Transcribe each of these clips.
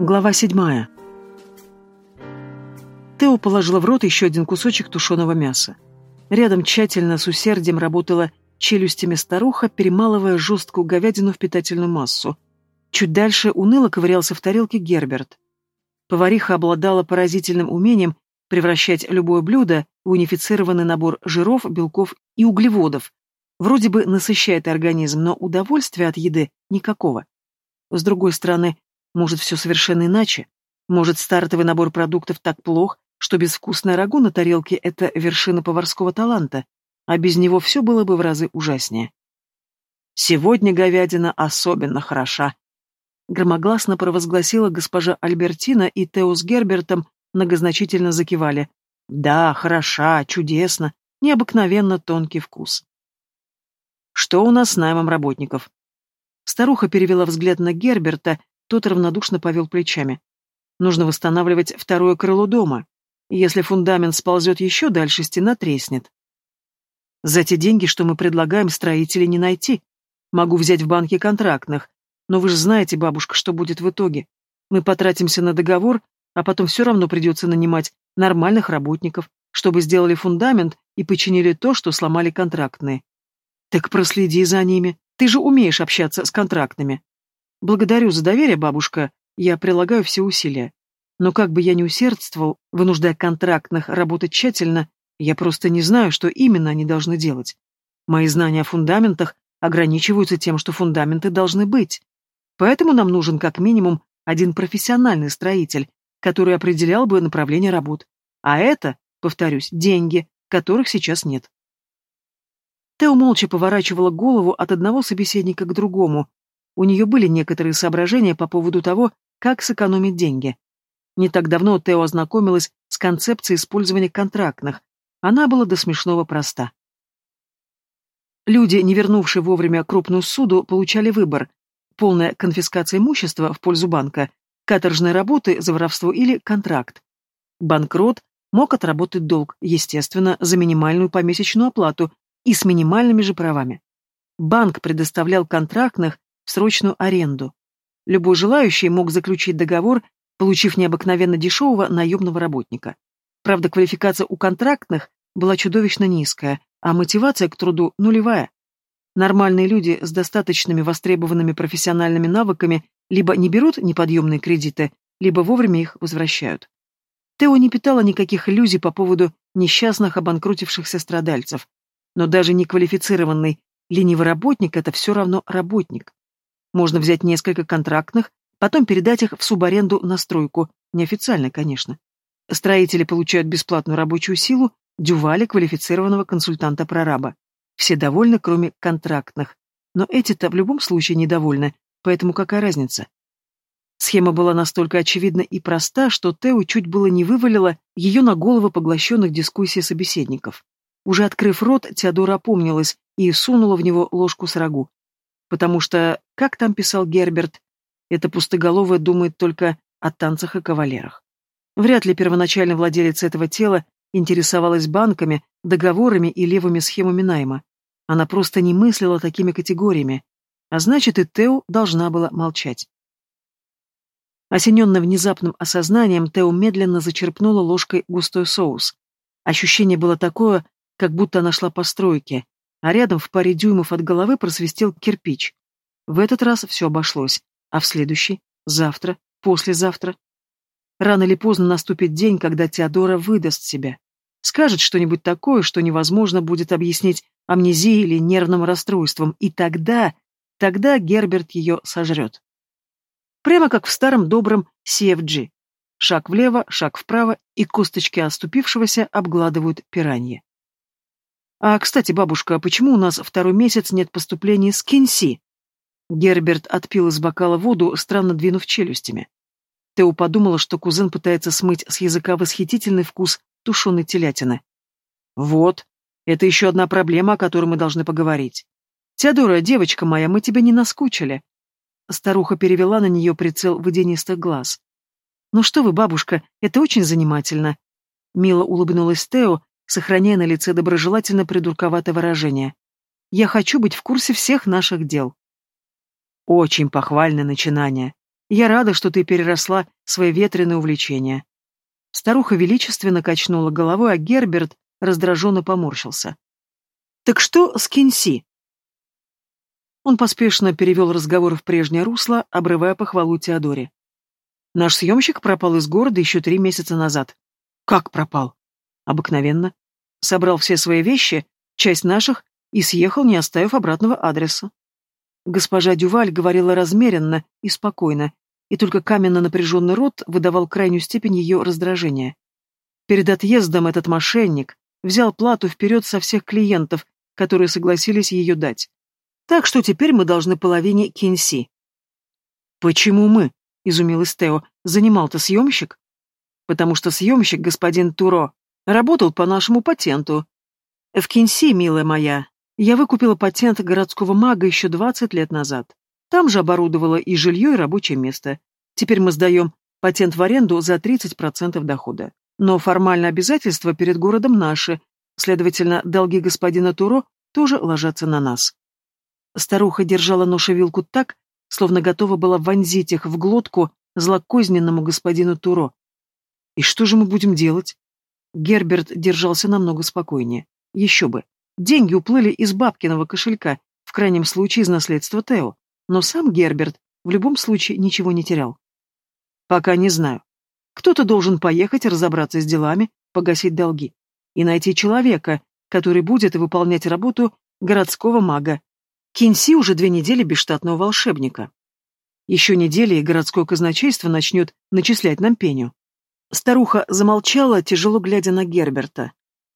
Глава седьмая. Тео положила в рот еще один кусочек тушеного мяса. Рядом тщательно с усердием работала челюстями старуха, перемалывая жесткую говядину в питательную массу. Чуть дальше уныло ковырялся в тарелке Герберт. Повариха обладала поразительным умением превращать любое блюдо в унифицированный набор жиров, белков и углеводов. Вроде бы насыщает организм, но удовольствия от еды никакого. С другой стороны, может, все совершенно иначе? Может, стартовый набор продуктов так плох, что безвкусное рагу на тарелке — это вершина поварского таланта, а без него все было бы в разы ужаснее. «Сегодня говядина особенно хороша», — громогласно провозгласила госпожа Альбертина, и Тео с Гербертом многозначительно закивали. «Да, хороша, чудесно, необыкновенно тонкий вкус». «Что у нас с наймом работников?» Старуха перевела взгляд на Герберта, тот равнодушно повел плечами. Нужно восстанавливать второе крыло дома. Если фундамент сползет еще дальше, стена треснет. За те деньги, что мы предлагаем, строителей не найти. Могу взять в банке контрактных. Но вы же знаете, бабушка, что будет в итоге. Мы потратимся на договор, а потом все равно придется нанимать нормальных работников, чтобы сделали фундамент и починили то, что сломали контрактные. Так проследи за ними. Ты же умеешь общаться с контрактными. Благодарю за доверие, бабушка, я прилагаю все усилия. Но как бы я ни усердствовал, вынуждая контрактных работать тщательно, я просто не знаю, что именно они должны делать. Мои знания о фундаментах ограничиваются тем, что фундаменты должны быть. Поэтому нам нужен как минимум один профессиональный строитель, который определял бы направление работ. А это, повторюсь, деньги, которых сейчас нет. Тео молча поворачивала голову от одного собеседника к другому, у нее были некоторые соображения по поводу того, как сэкономить деньги. Не так давно Тео ознакомилась с концепцией использования контрактных. Она была до смешного проста. Люди, не вернувшие вовремя крупную суду, получали выбор – полная конфискация имущества в пользу банка, каторжной работы за воровство или контракт. Банкрот мог отработать долг, естественно, за минимальную помесячную оплату и с минимальными же правами. Банк предоставлял контрактных срочную аренду. Любой желающий мог заключить договор, получив необыкновенно дешевого наемного работника. Правда, квалификация у контрактных была чудовищно низкая, а мотивация к труду нулевая. Нормальные люди с достаточными востребованными профессиональными навыками либо не берут неподъемные кредиты, либо вовремя их возвращают. Тео не питала никаких иллюзий по поводу несчастных обанкротившихся страдальцев. Но даже неквалифицированный ленивый работник – это все равно работник. Можно взять несколько контрактных, потом передать их в субаренду на стройку, неофициально, конечно. Строители получают бесплатную рабочую силу, дювали квалифицированного консультанта-прораба. Все довольны, кроме контрактных. Но эти-то в любом случае недовольны, поэтому какая разница? Схема была настолько очевидна и проста, что Тео чуть было не вывалила ее на голову поглощенных дискуссий собеседников. Уже открыв рот, Теодора опомнилась и сунула в него ложку с рагу. Потому что, как там писал Герберт, эта пустоголовая думает только о танцах и кавалерах. Вряд ли первоначальный владелец этого тела интересовалась банками, договорами и левыми схемами найма. Она просто не мыслила такими категориями, а значит и Тео должна была молчать. Осененная внезапным осознанием, Тео медленно зачерпнула ложкой густой соус. Ощущение было такое, как будто она шла по стройке, а рядом в паре дюймов от головы просвистел кирпич. В этот раз все обошлось, а в следующий, завтра, послезавтра. Рано или поздно наступит день, когда Теодора выдаст себя. Скажет что-нибудь такое, что невозможно будет объяснить амнезией или нервным расстройством, и тогда, тогда Герберт ее сожрет. Прямо как в старом добром CFG. Шаг влево, шаг вправо, и косточки оступившегося обгладывают пираньи. «А, кстати, бабушка, почему у нас второй месяц нет поступлений с Кинси?» Герберт отпил из бокала воду, странно двинув челюстями. Тео подумала, что кузен пытается смыть с языка восхитительный вкус тушеной телятины. «Вот, это еще одна проблема, о которой мы должны поговорить. Теодора, девочка моя, мы тебя не наскучили». Старуха перевела на нее прицел водянистых глаз. «Ну что вы, бабушка, это очень занимательно». Мило улыбнулась Тео, сохраняя на лице доброжелательно придурковатое выражение. «Я хочу быть в курсе всех наших дел». Очень похвальное начинание. Я рада, что ты переросла свои ветреные увлечения. Старуха величественно качнула головой, а Герберт раздраженно поморщился. «Так что с Кинси?» Он поспешно перевел разговор в прежнее русло, обрывая похвалу Теодоре. «Наш съемщик пропал из города еще три месяца назад». «Как пропал?» «Обыкновенно. Собрал все свои вещи, часть наших, и съехал, не оставив обратного адреса». Госпожа Дюваль говорила размеренно и спокойно, и только каменно напряженный рот выдавал крайнюю степень ее раздражения. Перед отъездом этот мошенник взял плату вперед со всех клиентов, которые согласились ее дать. Так что теперь мы должны половине Кинси. «Почему мы?» — изумилась Тео. «Занимал-то съемщик?» «Потому что съемщик, господин Туро, работал по нашему патенту. В Кинси, милая моя, я выкупила патент городского мага еще двадцать лет назад. Там же оборудовала и жилье, и рабочее место. Теперь мы сдаем патент в аренду за 30% дохода. Но формально обязательства перед городом наши, следовательно, долги господина Туро тоже ложатся на нас. Старуха держала нож и вилку так, словно готова была вонзить их в глотку злокозненному господину Туро. «И что же мы будем делать?» Герберт держался намного спокойнее. Еще бы. Деньги уплыли из бабкиного кошелька, в крайнем случае из наследства Тео. Но сам Герберт в любом случае ничего не терял. Пока не знаю. Кто-то должен поехать разобраться с делами, погасить долги. И найти человека, который будет выполнять работу городского мага. Кинси уже две недели без штатного волшебника. Еще недели, и городское казначейство начнет начислять нам пеню. Старуха замолчала, тяжело глядя на Герберта.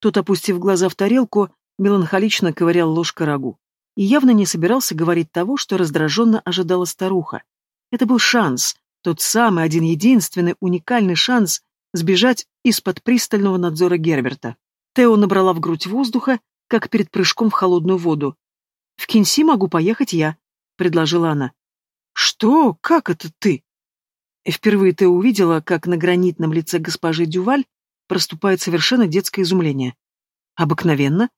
Тот, опустив глаза в тарелку, меланхолично ковырял ложкой рагу и явно не собирался говорить того, что раздраженно ожидала старуха. Это был шанс, тот самый, один-единственный, уникальный шанс сбежать из-под пристального надзора Герберта. Тео набрала в грудь воздуха, как перед прыжком в холодную воду. «В Кинси могу поехать я», — предложила она. «Что? Как это ты?» Впервые Тео увидела, как на гранитном лице госпожи Дюваль проступает совершенно детское изумление. «Обыкновенно.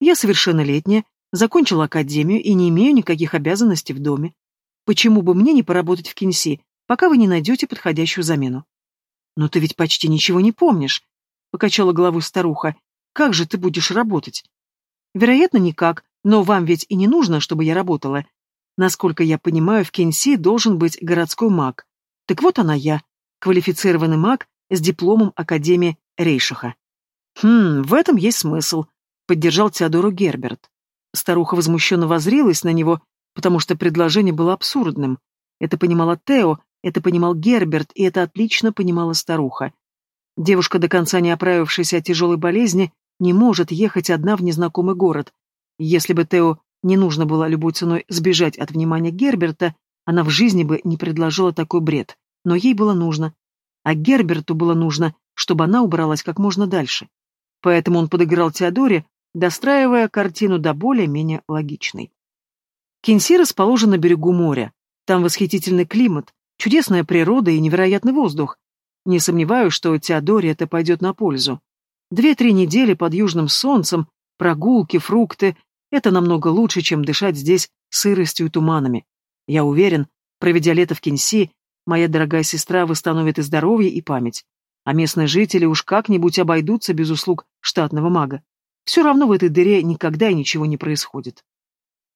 Я совершеннолетняя, Закончила академию и не имею никаких обязанностей в доме. Почему бы мне не поработать в Кинси, пока вы не найдете подходящую замену? Но ты ведь почти ничего не помнишь, — покачала головой старуха. Как же ты будешь работать? Вероятно, никак, но вам ведь и не нужно, чтобы я работала. Насколько я понимаю, в Кинси должен быть городской маг. Так вот она я, квалифицированный маг с дипломом Академии Рейшиха. Хм, в этом есть смысл, — поддержал Теодору Герберт. Старуха возмущенно возрилась на него, потому что предложение было абсурдным. Это понимала Тео, это понимал Герберт, и это отлично понимала старуха. Девушка, до конца не оправившаяся от тяжелой болезни, не может ехать одна в незнакомый город. Если бы Тео не нужно было любой ценой сбежать от внимания Герберта, она в жизни бы не предложила такой бред. Но ей было нужно. А Герберту было нужно, чтобы она убралась как можно дальше. Поэтому он подыграл Теодоре, достраивая картину до более-менее логичной. Кинси расположен на берегу моря. Там восхитительный климат, чудесная природа и невероятный воздух. Не сомневаюсь, что Теодоре это пойдет на пользу. Две-три недели под южным солнцем, прогулки, фрукты — это намного лучше, чем дышать здесь сыростью и туманами. Я уверен, проведя лето в Кинси, моя дорогая сестра восстановит и здоровье, и память. А местные жители уж как-нибудь обойдутся без услуг штатного мага. Все равно в этой дыре никогда и ничего не происходит.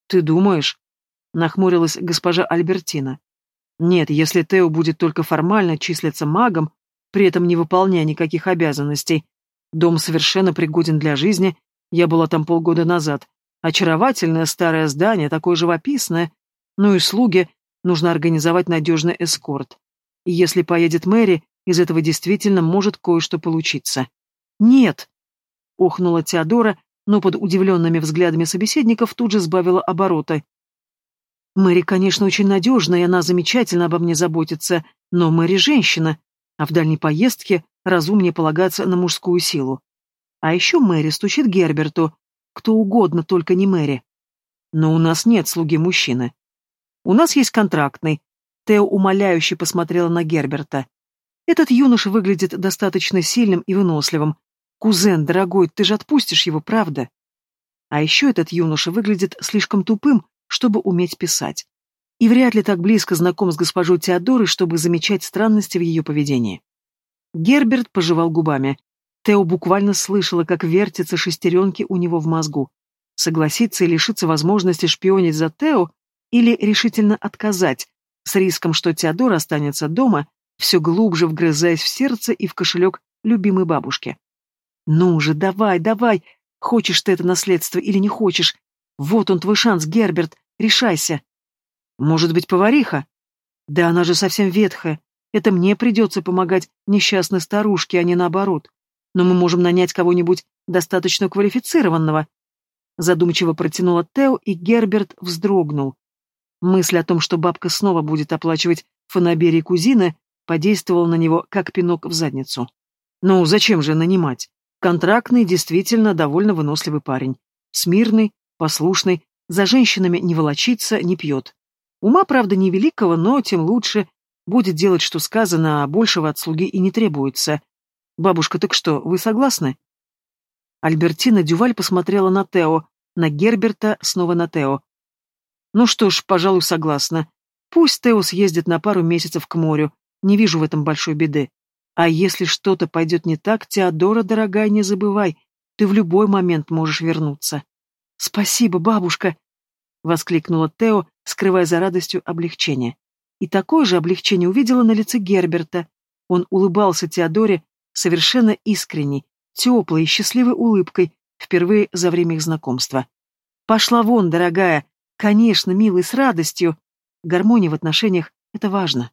«Ты думаешь?» — нахмурилась госпожа Альбертина. «Нет, если Тео будет только формально числиться магом, при этом не выполняя никаких обязанностей, дом совершенно пригоден для жизни, я была там полгода назад. Очаровательное старое здание, такое живописное. Ну и слуги, нужно организовать надежный эскорт. И если поедет Мэри, из этого действительно может кое-что получиться. Нет, — охнула Теодора, но под удивленными взглядами собеседников тут же сбавила обороты. «Мэри, конечно, очень надежная, и она замечательно обо мне заботится, но Мэри женщина, а в дальней поездке разумнее полагаться на мужскую силу. А еще Мэри стучит Герберту, кто угодно, только не Мэри. Но у нас нет слуги мужчины. У нас есть контрактный». Тео умоляюще посмотрела на Герберта. Этот юноша выглядит достаточно сильным и выносливым, «Кузен, дорогой, ты же отпустишь его, правда?» А еще этот юноша выглядит слишком тупым, чтобы уметь писать. и вряд ли так близко знаком с госпожой Теодорой, чтобы замечать странности в ее поведении. Герберт пожевал губами. Тео буквально слышала, как вертятся шестеренки у него в мозгу. Согласиться и лишиться возможности шпионить за Тео или решительно отказать, с риском, что Теодор останется дома, все глубже вгрызаясь в сердце и в кошелек любимой бабушки. «Ну же, давай, давай! Хочешь ты это наследство или не хочешь? Вот он твой шанс, Герберт, решайся!» «Может быть, повариха?» «Да она же совсем ветхая. Это мне придется помогать несчастной старушке, а не наоборот. Но мы можем нанять кого-нибудь достаточно квалифицированного». Задумчиво протянула Тео, и Герберт вздрогнул. Мысль о том, что бабка снова будет оплачивать фанаберии кузины, подействовала на него, как пинок в задницу. Ну, зачем же нанимать? Контрактный, действительно довольно выносливый парень. Смирный, послушный, за женщинами не волочится, не пьет. Ума, правда, невеликого, но тем лучше. Будет делать, что сказано, а большего от слуги и не требуется. Бабушка, так что, вы согласны? Альбертина Дюваль посмотрела на Тео, на Герберта, снова на Тео. Ну что ж, пожалуй, согласна. Пусть Тео съездит на пару месяцев к морю. Не вижу в этом большой беды. А если что-то пойдет не так, Теодора, дорогая, не забывай, ты в любой момент можешь вернуться. Спасибо, бабушка! воскликнула Тео, скрывая за радостью облегчение. И такое же облегчение увидела на лице Герберта. Он улыбался Теодоре совершенно искренней, теплой и счастливой улыбкой, впервые за время их знакомства. «Пошла вон, дорогая, Конечно, милый, с радостью. Гармония в отношениях — это важно.